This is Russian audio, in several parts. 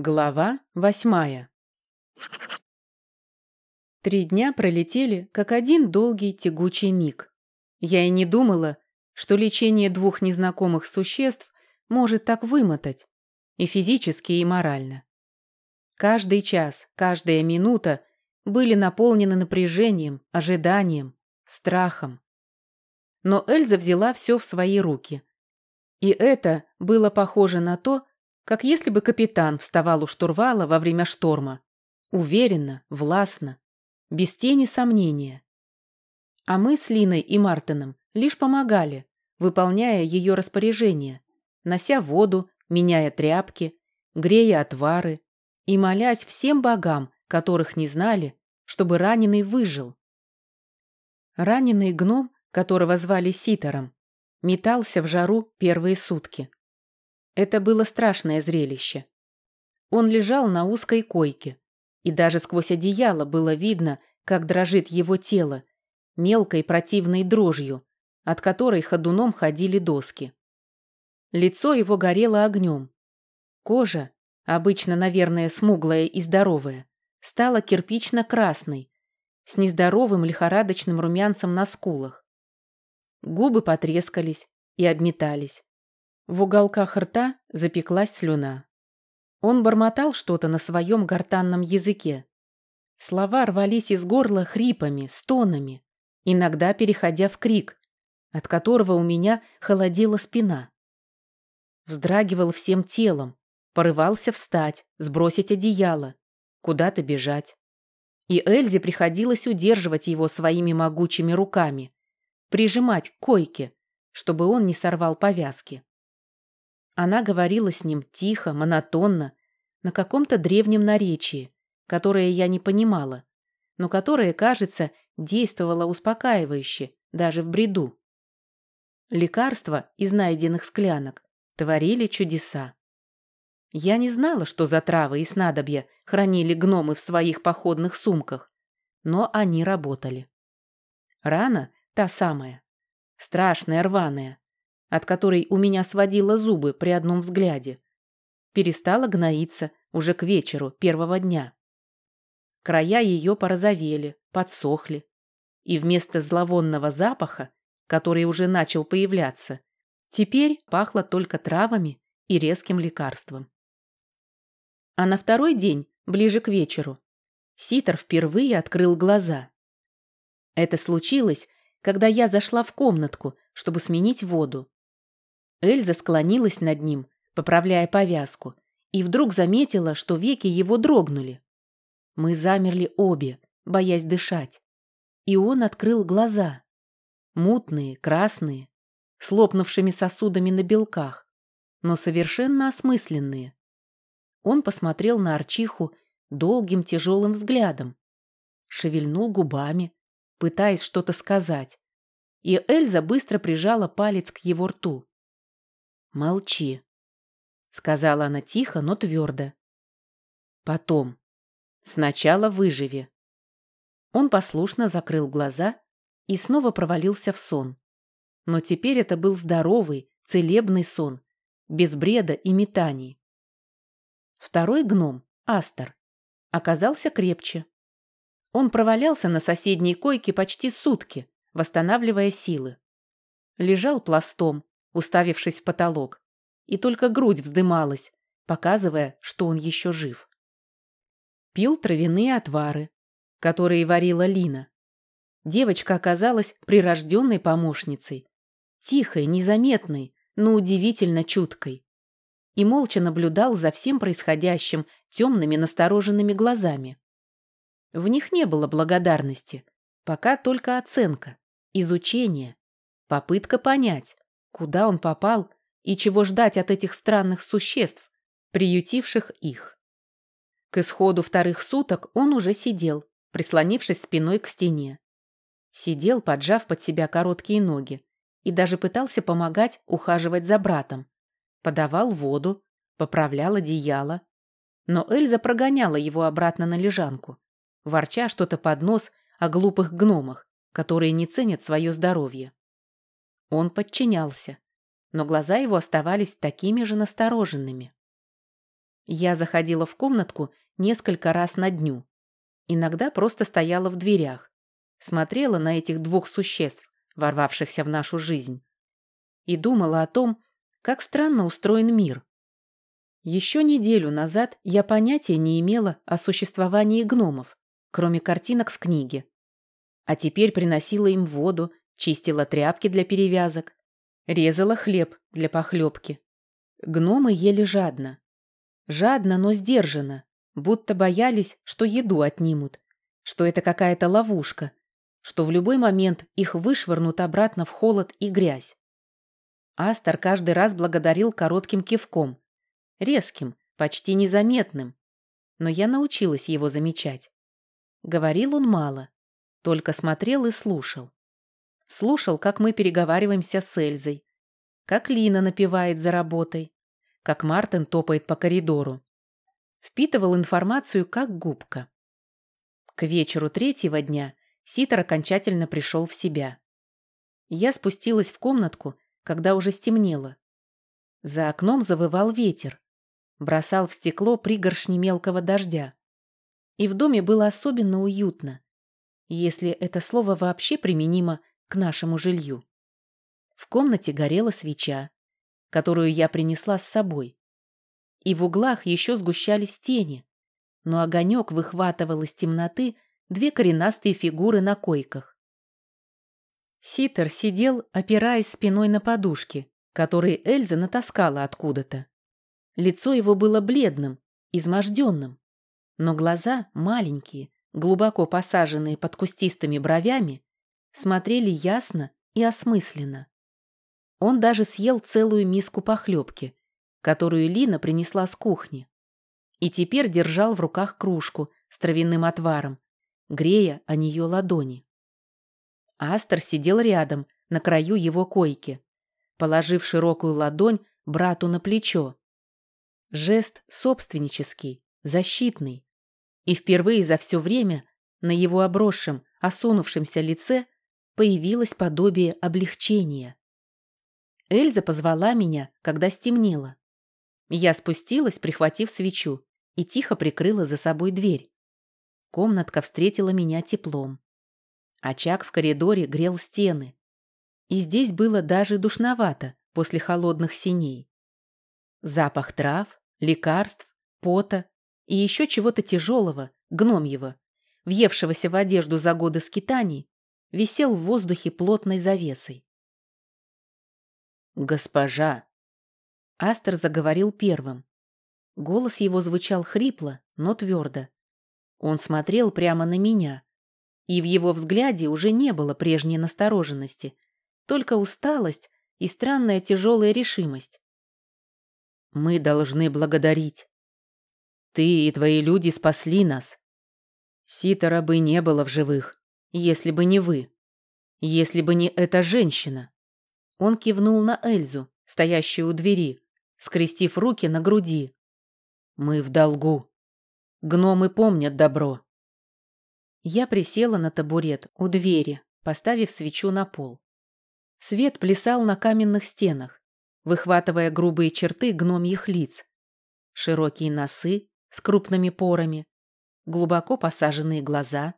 Глава восьмая Три дня пролетели, как один долгий тягучий миг. Я и не думала, что лечение двух незнакомых существ может так вымотать, и физически, и морально. Каждый час, каждая минута были наполнены напряжением, ожиданием, страхом. Но Эльза взяла все в свои руки. И это было похоже на то, как если бы капитан вставал у штурвала во время шторма. Уверенно, властно, без тени сомнения. А мы с Линой и Мартином лишь помогали, выполняя ее распоряжения, нося воду, меняя тряпки, грея отвары и молясь всем богам, которых не знали, чтобы раненый выжил. Раненый гном, которого звали Ситором, метался в жару первые сутки. Это было страшное зрелище. Он лежал на узкой койке, и даже сквозь одеяло было видно, как дрожит его тело, мелкой противной дрожью, от которой ходуном ходили доски. Лицо его горело огнем. Кожа, обычно, наверное, смуглая и здоровая, стала кирпично-красной, с нездоровым лихорадочным румянцем на скулах. Губы потрескались и обметались. В уголках рта запеклась слюна. Он бормотал что-то на своем гортанном языке. Слова рвались из горла хрипами, стонами, иногда переходя в крик, от которого у меня холодела спина. Вздрагивал всем телом, порывался встать, сбросить одеяло, куда-то бежать. И Эльзе приходилось удерживать его своими могучими руками, прижимать к койке, чтобы он не сорвал повязки. Она говорила с ним тихо, монотонно, на каком-то древнем наречии, которое я не понимала, но которое, кажется, действовало успокаивающе, даже в бреду. Лекарства из найденных склянок творили чудеса. Я не знала, что за травы и снадобья хранили гномы в своих походных сумках, но они работали. Рана, та самая, страшная рваная, от которой у меня сводило зубы при одном взгляде, перестала гноиться уже к вечеру первого дня. Края ее порозовели, подсохли, и вместо зловонного запаха, который уже начал появляться, теперь пахло только травами и резким лекарством. А на второй день, ближе к вечеру, Ситер впервые открыл глаза. Это случилось, когда я зашла в комнатку, чтобы сменить воду. Эльза склонилась над ним, поправляя повязку, и вдруг заметила, что веки его дрогнули. Мы замерли обе, боясь дышать. И он открыл глаза. Мутные, красные, с лопнувшими сосудами на белках, но совершенно осмысленные. Он посмотрел на Арчиху долгим тяжелым взглядом, шевельнул губами, пытаясь что-то сказать, и Эльза быстро прижала палец к его рту. «Молчи», — сказала она тихо, но твердо. «Потом. Сначала выживи». Он послушно закрыл глаза и снова провалился в сон. Но теперь это был здоровый, целебный сон, без бреда и метаний. Второй гном, Астер, оказался крепче. Он провалялся на соседней койке почти сутки, восстанавливая силы. Лежал пластом, уставившись в потолок, и только грудь вздымалась, показывая, что он еще жив. Пил травяные отвары, которые варила Лина. Девочка оказалась прирожденной помощницей, тихой, незаметной, но удивительно чуткой. И молча наблюдал за всем происходящим темными настороженными глазами. В них не было благодарности, пока только оценка, изучение, попытка понять, куда он попал и чего ждать от этих странных существ, приютивших их. К исходу вторых суток он уже сидел, прислонившись спиной к стене. Сидел, поджав под себя короткие ноги, и даже пытался помогать ухаживать за братом. Подавал воду, поправлял одеяло. Но Эльза прогоняла его обратно на лежанку, ворча что-то под нос о глупых гномах, которые не ценят свое здоровье. Он подчинялся, но глаза его оставались такими же настороженными. Я заходила в комнатку несколько раз на дню. Иногда просто стояла в дверях, смотрела на этих двух существ, ворвавшихся в нашу жизнь, и думала о том, как странно устроен мир. Еще неделю назад я понятия не имела о существовании гномов, кроме картинок в книге. А теперь приносила им воду, чистила тряпки для перевязок, резала хлеб для похлебки. Гномы ели жадно. Жадно, но сдержанно, будто боялись, что еду отнимут, что это какая-то ловушка, что в любой момент их вышвырнут обратно в холод и грязь. Астер каждый раз благодарил коротким кивком, резким, почти незаметным, но я научилась его замечать. Говорил он мало, только смотрел и слушал. Слушал, как мы переговариваемся с Эльзой, как Лина напевает за работой, как Мартин топает по коридору. Впитывал информацию, как губка. К вечеру третьего дня Ситер окончательно пришел в себя. Я спустилась в комнатку, когда уже стемнело. За окном завывал ветер, бросал в стекло пригоршни мелкого дождя. И в доме было особенно уютно, если это слово вообще применимо к нашему жилью. В комнате горела свеча, которую я принесла с собой. И в углах еще сгущались тени, но огонек выхватывал из темноты две коренастые фигуры на койках. Ситер сидел, опираясь спиной на подушки, которые Эльза натаскала откуда-то. Лицо его было бледным, изможденным, но глаза, маленькие, глубоко посаженные под кустистыми бровями, смотрели ясно и осмысленно. Он даже съел целую миску похлебки, которую Лина принесла с кухни, и теперь держал в руках кружку с травяным отваром, грея о нее ладони. Астер сидел рядом, на краю его койки, положив широкую ладонь брату на плечо. Жест собственнический, защитный. И впервые за все время на его обросшем, осунувшемся лице появилось подобие облегчения. Эльза позвала меня, когда стемнело. Я спустилась, прихватив свечу, и тихо прикрыла за собой дверь. Комнатка встретила меня теплом. Очаг в коридоре грел стены. И здесь было даже душновато после холодных синей. Запах трав, лекарств, пота и еще чего-то тяжелого, гномьего, въевшегося в одежду за годы скитаний, висел в воздухе плотной завесой. «Госпожа!» Астер заговорил первым. Голос его звучал хрипло, но твердо. Он смотрел прямо на меня, и в его взгляде уже не было прежней настороженности, только усталость и странная тяжелая решимость. «Мы должны благодарить. Ты и твои люди спасли нас. Ситора бы не было в живых, если бы не вы, если бы не эта женщина». Он кивнул на Эльзу, стоящую у двери, скрестив руки на груди. «Мы в долгу. Гномы помнят добро. Я присела на табурет у двери, поставив свечу на пол. Свет плясал на каменных стенах, выхватывая грубые черты гномьих лиц. Широкие носы с крупными порами, глубоко посаженные глаза,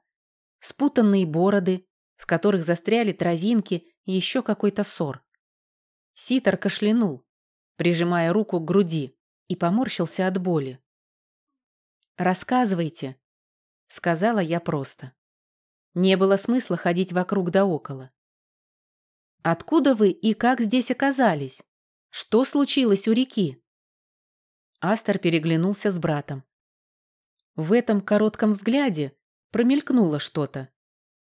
спутанные бороды, в которых застряли травинки и еще какой-то ссор. Ситор кашлянул, прижимая руку к груди, и поморщился от боли. «Рассказывайте», — сказала я просто. Не было смысла ходить вокруг да около. «Откуда вы и как здесь оказались? Что случилось у реки?» Астер переглянулся с братом. В этом коротком взгляде промелькнуло что-то.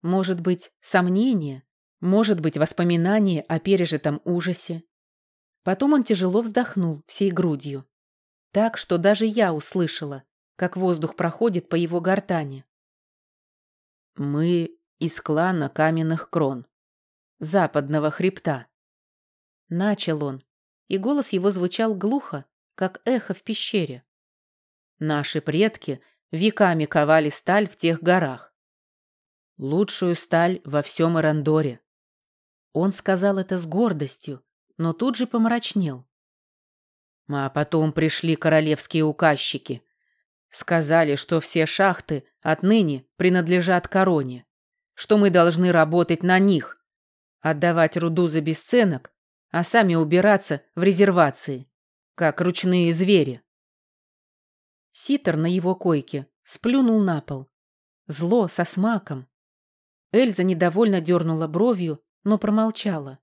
Может быть, сомнение, может быть, воспоминание о пережитом ужасе. Потом он тяжело вздохнул всей грудью. Так, что даже я услышала, как воздух проходит по его гортани. «Мы из клана каменных крон, западного хребта». Начал он, и голос его звучал глухо, как эхо в пещере. Наши предки веками ковали сталь в тех горах. Лучшую сталь во всем Ирандоре. Он сказал это с гордостью, но тут же помрачнел. А потом пришли королевские указчики. Сказали, что все шахты отныне принадлежат короне, что мы должны работать на них, отдавать руду за бесценок, а сами убираться в резервации, как ручные звери. Ситер на его койке сплюнул на пол. Зло со смаком. Эльза недовольно дернула бровью, но промолчала.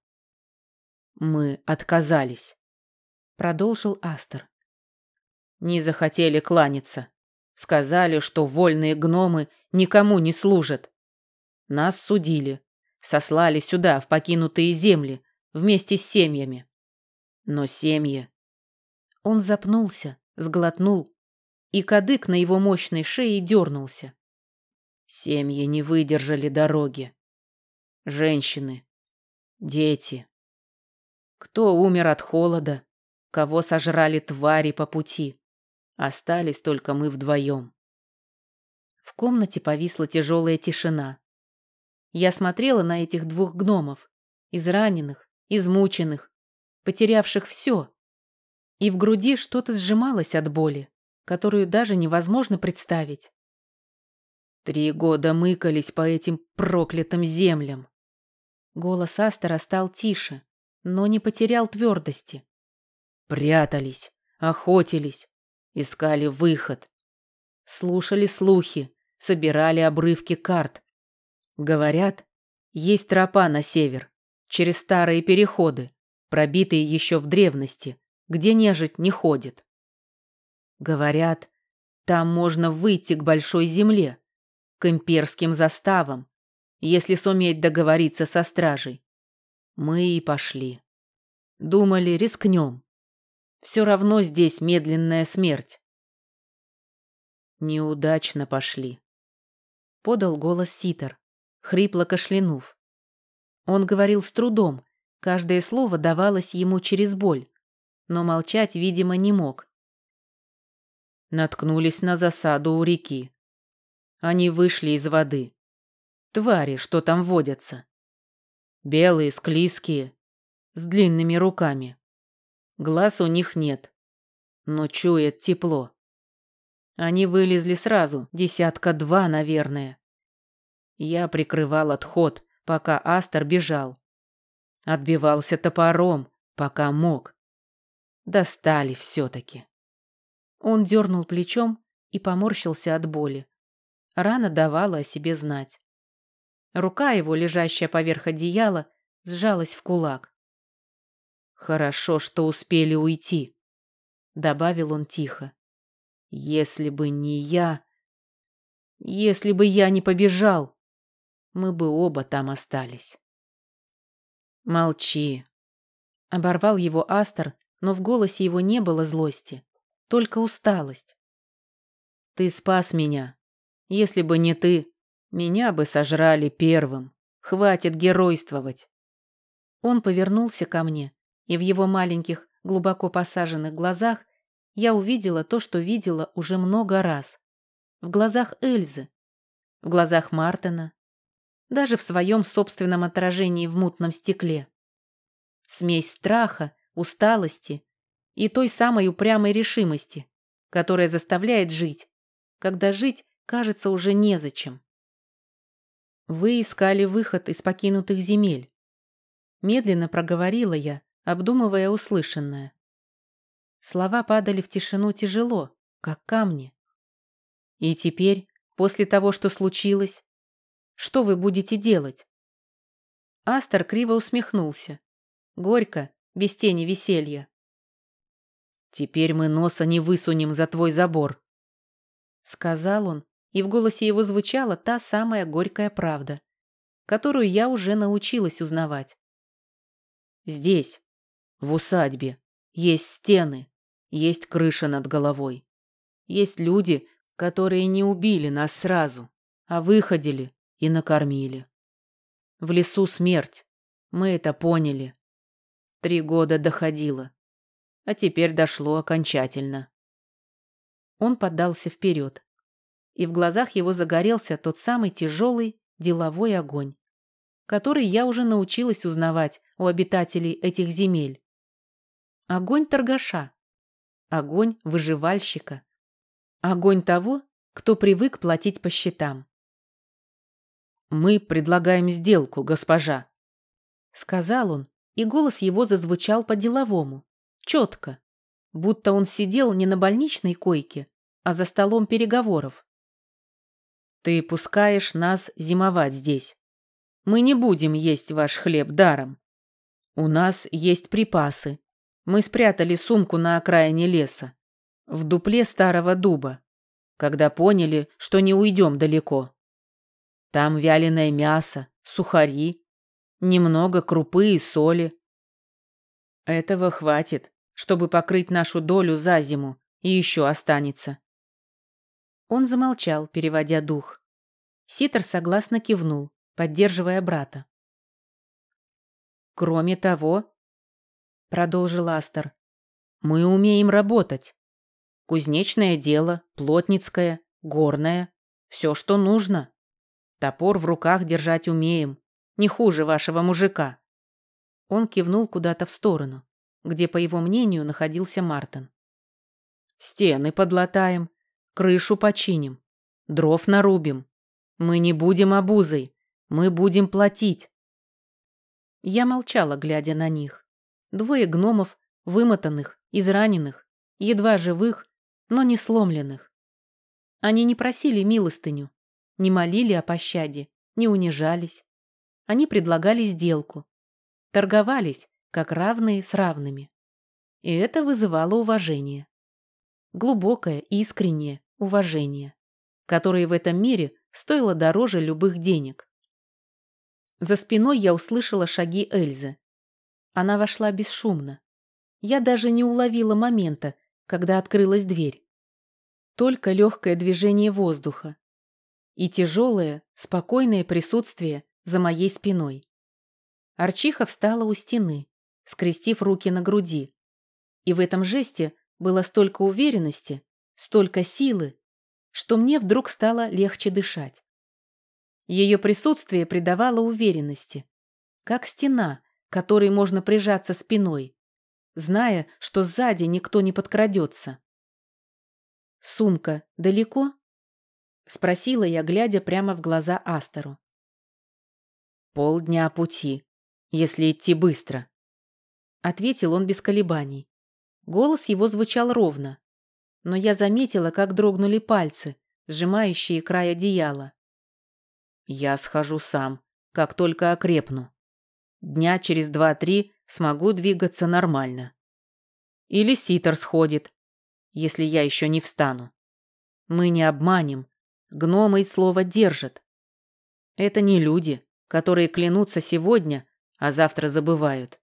«Мы отказались», — продолжил Астер. «Не захотели кланяться. Сказали, что вольные гномы никому не служат. Нас судили, сослали сюда, в покинутые земли, вместе с семьями. Но семьи... Он запнулся, сглотнул, и кадык на его мощной шее дернулся. Семьи не выдержали дороги. Женщины, дети. Кто умер от холода, кого сожрали твари по пути. Остались только мы вдвоем. В комнате повисла тяжелая тишина. Я смотрела на этих двух гномов, израненных, измученных, потерявших все. И в груди что-то сжималось от боли, которую даже невозможно представить. Три года мыкались по этим проклятым землям. Голос Астера стал тише, но не потерял твердости. Прятались, охотились, искали выход. Слушали слухи, собирали обрывки карт. Говорят, есть тропа на север, через старые переходы, пробитые еще в древности, где нежить не ходит. Говорят, там можно выйти к большой земле, к имперским заставам, если суметь договориться со стражей. Мы и пошли. Думали, рискнем. Все равно здесь медленная смерть. Неудачно пошли. Подал голос Ситер, хрипло кашлянув. Он говорил с трудом, каждое слово давалось ему через боль, но молчать, видимо, не мог. Наткнулись на засаду у реки. Они вышли из воды. Твари, что там водятся. Белые, склизкие, с длинными руками. Глаз у них нет, но чует тепло. Они вылезли сразу, десятка-два, наверное. Я прикрывал отход, пока Астер бежал. Отбивался топором, пока мог. Достали все-таки. Он дернул плечом и поморщился от боли. Рана давала о себе знать. Рука его, лежащая поверх одеяла, сжалась в кулак. «Хорошо, что успели уйти», — добавил он тихо. «Если бы не я... Если бы я не побежал, мы бы оба там остались». «Молчи», — оборвал его Астер, но в голосе его не было злости, только усталость. «Ты спас меня. Если бы не ты, меня бы сожрали первым. Хватит геройствовать». Он повернулся ко мне, и в его маленьких, глубоко посаженных глазах я увидела то, что видела уже много раз. В глазах Эльзы, в глазах Мартина, даже в своем собственном отражении в мутном стекле. Смесь страха, усталости и той самой упрямой решимости, которая заставляет жить, когда жить кажется уже незачем. Вы искали выход из покинутых земель. Медленно проговорила я, обдумывая услышанное. Слова падали в тишину тяжело, как камни. И теперь, после того, что случилось, что вы будете делать? Астер криво усмехнулся. Горько, без тени веселья. «Теперь мы носа не высунем за твой забор», — сказал он, и в голосе его звучала та самая горькая правда, которую я уже научилась узнавать. «Здесь, в усадьбе, есть стены, есть крыша над головой, есть люди, которые не убили нас сразу, а выходили и накормили. В лесу смерть, мы это поняли. Три года доходило, а теперь дошло окончательно. Он поддался вперед, и в глазах его загорелся тот самый тяжелый деловой огонь, который я уже научилась узнавать у обитателей этих земель. Огонь торгаша, огонь выживальщика, огонь того, кто привык платить по счетам. «Мы предлагаем сделку, госпожа», — сказал он, и голос его зазвучал по-деловому, четко, будто он сидел не на больничной койке, а за столом переговоров. «Ты пускаешь нас зимовать здесь. Мы не будем есть ваш хлеб даром. У нас есть припасы. Мы спрятали сумку на окраине леса, в дупле старого дуба, когда поняли, что не уйдем далеко. Там вяленое мясо, сухари, немного крупы и соли. Этого хватит, чтобы покрыть нашу долю за зиму, и еще останется. Он замолчал, переводя дух. Ситер согласно кивнул, поддерживая брата. «Кроме того, — продолжил Астер, — мы умеем работать. Кузнечное дело, плотницкое, горное, все, что нужно. Топор в руках держать умеем, не хуже вашего мужика». Он кивнул куда-то в сторону, где, по его мнению, находился Мартин. «Стены подлатаем, крышу починим, дров нарубим. Мы не будем обузой, мы будем платить. Я молчала, глядя на них. Двое гномов, вымотанных, израненных, едва живых, но не сломленных. Они не просили милостыню, не молили о пощаде, не унижались. Они предлагали сделку. Торговались, как равные с равными. И это вызывало уважение. Глубокое, искреннее уважение, которое в этом мире стоило дороже любых денег. За спиной я услышала шаги Эльзы. Она вошла бесшумно. Я даже не уловила момента, когда открылась дверь. Только легкое движение воздуха и тяжелое, спокойное присутствие за моей спиной. Арчиха встала у стены, скрестив руки на груди. И в этом жесте было столько уверенности, столько силы, что мне вдруг стало легче дышать. Ее присутствие придавало уверенности, как стена, которой можно прижаться спиной, зная, что сзади никто не подкрадется. «Сумка далеко?» — спросила я, глядя прямо в глаза Астеру. «Полдня пути, если идти быстро», — ответил он без колебаний. Голос его звучал ровно, но я заметила, как дрогнули пальцы, сжимающие край одеяла. «Я схожу сам, как только окрепну. Дня через два-три смогу двигаться нормально. Или Ситер сходит, если я еще не встану. Мы не обманем, гномы и слово держат. Это не люди, которые клянутся сегодня, а завтра забывают».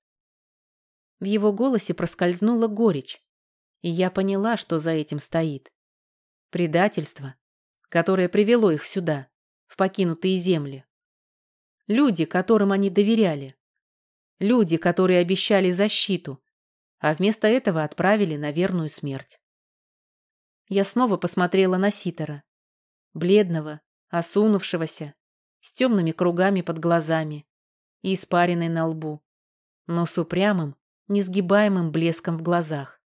В его голосе проскользнула горечь, и я поняла, что за этим стоит. Предательство, которое привело их сюда, в покинутые земли. Люди, которым они доверяли. Люди, которые обещали защиту, а вместо этого отправили на верную смерть. Я снова посмотрела на Ситера. Бледного, осунувшегося, с темными кругами под глазами и испаренной на лбу, но с упрямым, несгибаемым блеском в глазах.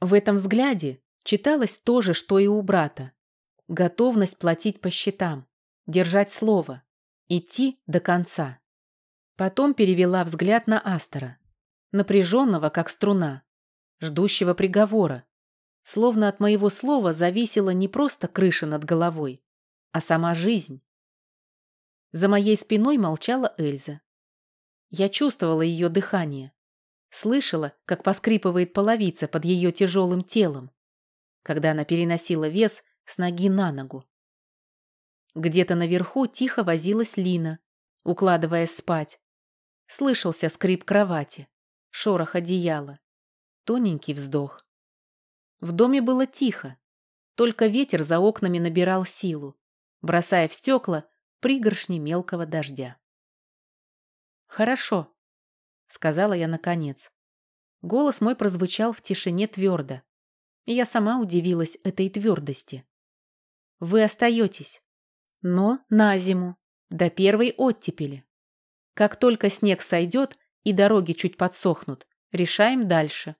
В этом взгляде читалось то же, что и у брата. Готовность платить по счетам, держать слово, идти до конца. Потом перевела взгляд на Астера, напряженного, как струна, ждущего приговора. Словно от моего слова зависела не просто крыша над головой, а сама жизнь. За моей спиной молчала Эльза. Я чувствовала ее дыхание, Слышала, как поскрипывает половица под ее тяжелым телом, когда она переносила вес с ноги на ногу. Где-то наверху тихо возилась Лина, укладываясь спать. Слышался скрип кровати, шорох одеяла, тоненький вздох. В доме было тихо, только ветер за окнами набирал силу, бросая в стекла пригоршни мелкого дождя. «Хорошо», сказала я наконец. Голос мой прозвучал в тишине твердо. И я сама удивилась этой твердости. Вы остаетесь, но на зиму, до первой оттепели. Как только снег сойдет и дороги чуть подсохнут, решаем дальше.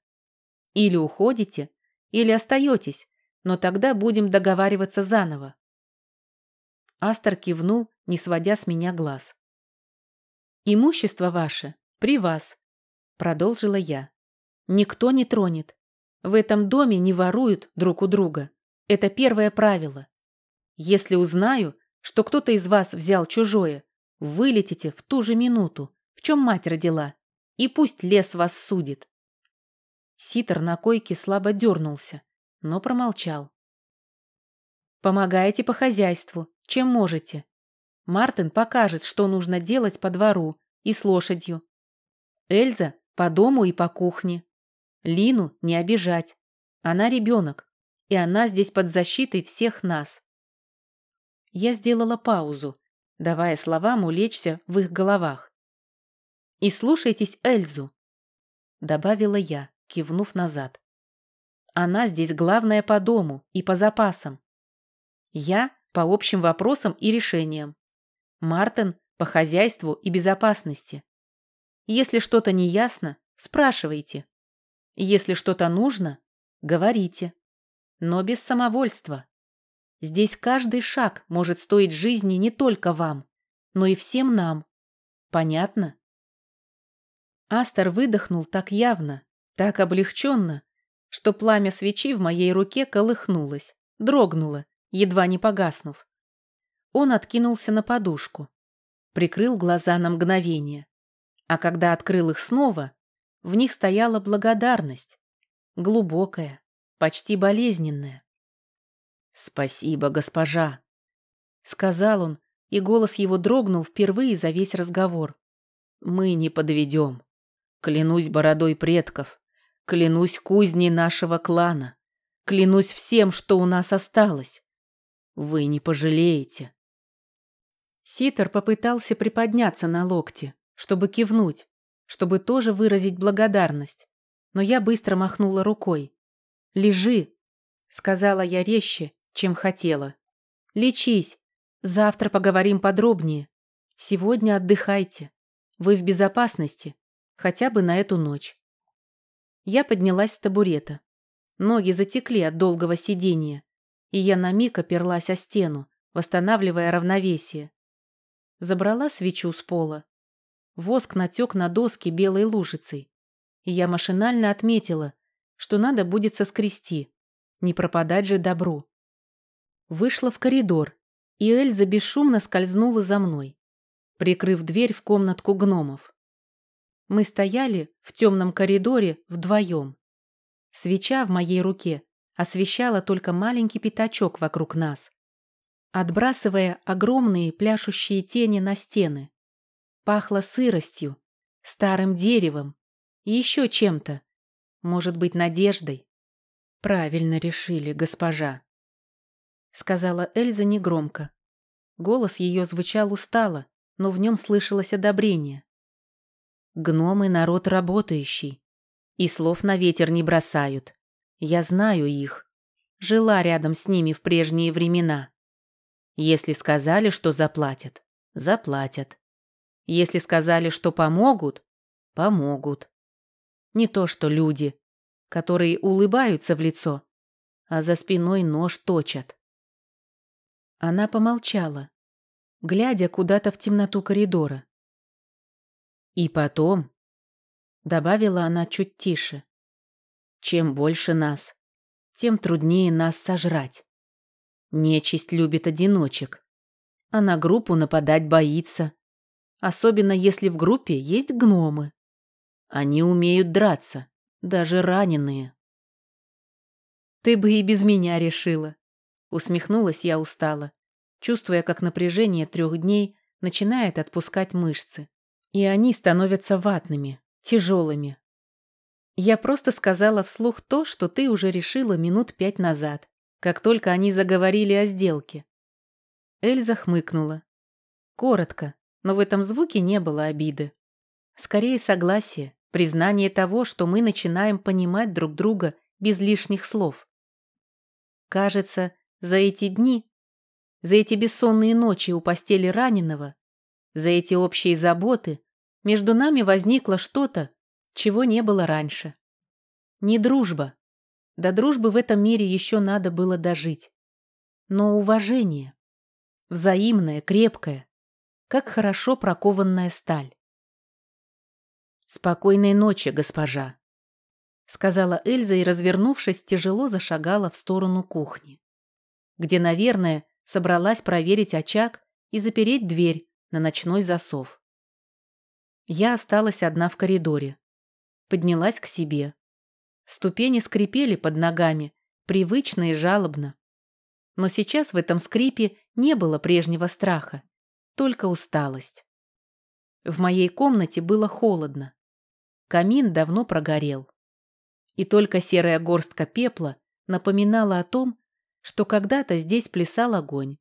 Или уходите, или остаетесь, но тогда будем договариваться заново. Астер кивнул, не сводя с меня глаз. «Имущество ваше при вас», — продолжила я. «Никто не тронет. В этом доме не воруют друг у друга. Это первое правило. Если узнаю, что кто-то из вас взял чужое, вылетите в ту же минуту, в чем мать родила, и пусть лес вас судит». Ситер на койке слабо дернулся, но промолчал. «Помогаете по хозяйству, чем можете. Мартин покажет, что нужно делать по двору и с лошадью. Эльза по дому и по кухне. Лину не обижать. Она ребенок, и она здесь под защитой всех нас. Я сделала паузу, давая словам улечься в их головах. «И слушайтесь Эльзу», — добавила я, кивнув назад. «Она здесь главная по дому и по запасам. Я по общим вопросам и решениям. Мартин по хозяйству и безопасности. Если что-то не ясно, спрашивайте. Если что-то нужно, говорите. Но без самовольства. Здесь каждый шаг может стоить жизни не только вам, но и всем нам. Понятно? Астер выдохнул так явно, так облегченно, что пламя свечи в моей руке колыхнулось, дрогнуло, едва не погаснув. Он откинулся на подушку, прикрыл глаза на мгновение. А когда открыл их снова, в них стояла благодарность. Глубокая, почти болезненная. «Спасибо, госпожа», — сказал он, и голос его дрогнул впервые за весь разговор. «Мы не подведем. Клянусь бородой предков, клянусь кузней нашего клана, клянусь всем, что у нас осталось. Вы не пожалеете». Ситер попытался приподняться на локте, чтобы кивнуть, чтобы тоже выразить благодарность. Но я быстро махнула рукой. «Лежи», — сказала я резче, чем хотела. «Лечись. Завтра поговорим подробнее. Сегодня отдыхайте. Вы в безопасности, хотя бы на эту ночь». Я поднялась с табурета. Ноги затекли от долгого сидения, и я на миг оперлась о стену, восстанавливая равновесие. Забрала свечу с пола Воск натек на доски белой лужицей. И я машинально отметила, что надо будет соскрести. Не пропадать же добру. Вышла в коридор, и Эльза бесшумно скользнула за мной, прикрыв дверь в комнатку гномов. Мы стояли в темном коридоре вдвоем. Свеча в моей руке освещала только маленький пятачок вокруг нас, отбрасывая огромные пляшущие тени на стены. Пахло сыростью, старым деревом и еще чем-то. Может быть, надеждой. Правильно решили, госпожа. Сказала Эльза негромко. Голос ее звучал устало, но в нем слышалось одобрение. Гномы — народ работающий. И слов на ветер не бросают. Я знаю их. Жила рядом с ними в прежние времена. Если сказали, что заплатят, заплатят. Если сказали, что помогут, помогут. Не то что люди, которые улыбаются в лицо, а за спиной нож точат. Она помолчала, глядя куда-то в темноту коридора. И потом, добавила она чуть тише, чем больше нас, тем труднее нас сожрать. Нечисть любит одиночек, а на группу нападать боится. Особенно если в группе есть гномы. Они умеют драться, даже раненые. «Ты бы и без меня решила», — усмехнулась я устало, чувствуя, как напряжение трех дней начинает отпускать мышцы, и они становятся ватными, тяжелыми. Я просто сказала вслух то, что ты уже решила минут пять назад, как только они заговорили о сделке. Эльза хмыкнула. Коротко, но в этом звуке не было обиды. Скорее согласие, признание того, что мы начинаем понимать друг друга без лишних слов. Кажется, за эти дни, за эти бессонные ночи у постели раненого, за эти общие заботы между нами возникло что-то, чего не было раньше. Не дружба. До дружбы в этом мире еще надо было дожить. Но уважение. Взаимное, крепкое. Как хорошо прокованная сталь. «Спокойной ночи, госпожа», — сказала Эльза и, развернувшись, тяжело зашагала в сторону кухни, где, наверное, собралась проверить очаг и запереть дверь на ночной засов. Я осталась одна в коридоре. Поднялась к себе. Ступени скрипели под ногами, привычно и жалобно. Но сейчас в этом скрипе не было прежнего страха, только усталость. В моей комнате было холодно. Камин давно прогорел. И только серая горстка пепла напоминала о том, что когда-то здесь плясал огонь.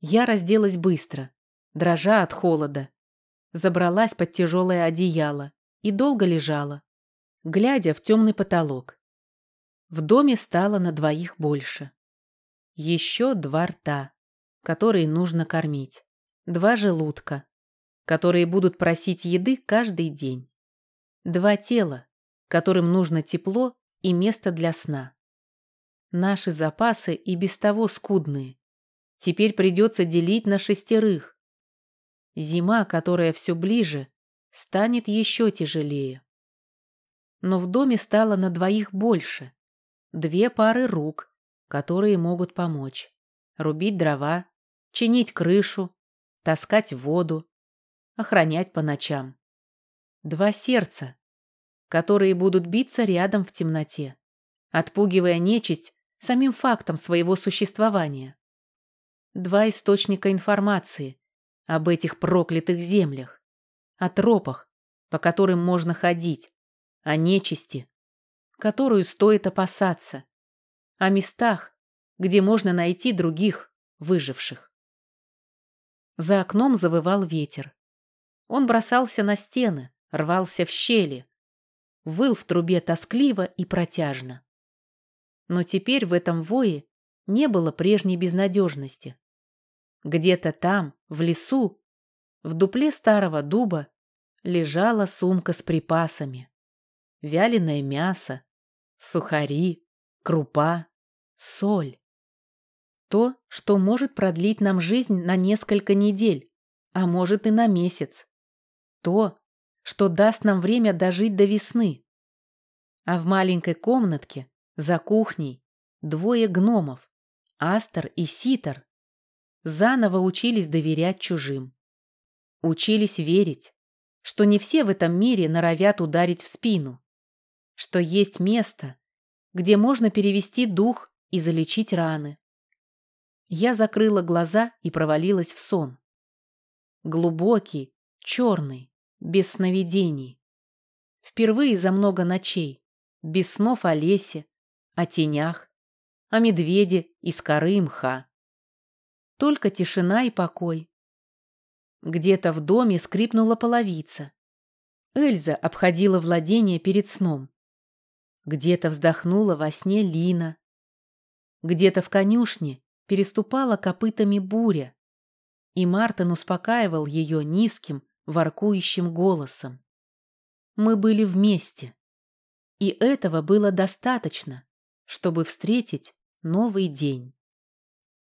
Я разделась быстро, дрожа от холода. Забралась под тяжелое одеяло и долго лежала, глядя в темный потолок. В доме стало на двоих больше. Еще два рта, которые нужно кормить. Два желудка, которые будут просить еды каждый день. Два тела, которым нужно тепло и место для сна. Наши запасы и без того скудные. Теперь придется делить на шестерых. Зима, которая все ближе, станет еще тяжелее но в доме стало на двоих больше. Две пары рук, которые могут помочь. Рубить дрова, чинить крышу, таскать воду, охранять по ночам. Два сердца, которые будут биться рядом в темноте, отпугивая нечисть самим фактом своего существования. Два источника информации об этих проклятых землях, о тропах, по которым можно ходить, о нечисти, которую стоит опасаться, о местах, где можно найти других выживших. За окном завывал ветер. Он бросался на стены, рвался в щели, выл в трубе тоскливо и протяжно. Но теперь в этом вое не было прежней безнадежности. Где-то там, в лесу, в дупле старого дуба, лежала сумка с припасами вяленое мясо, сухари, крупа, соль. То, что может продлить нам жизнь на несколько недель, а может и на месяц. То, что даст нам время дожить до весны. А в маленькой комнатке, за кухней, двое гномов, Астер и Ситер, заново учились доверять чужим. Учились верить, что не все в этом мире норовят ударить в спину что есть место, где можно перевести дух и залечить раны. Я закрыла глаза и провалилась в сон. Глубокий, черный, без сновидений. Впервые за много ночей, без снов о лесе, о тенях, о медведе из коры и мха. Только тишина и покой. Где-то в доме скрипнула половица. Эльза обходила владение перед сном. Где-то вздохнула во сне Лина. Где-то в конюшне переступала копытами буря. И Мартин успокаивал ее низким, воркующим голосом. Мы были вместе. И этого было достаточно, чтобы встретить новый день.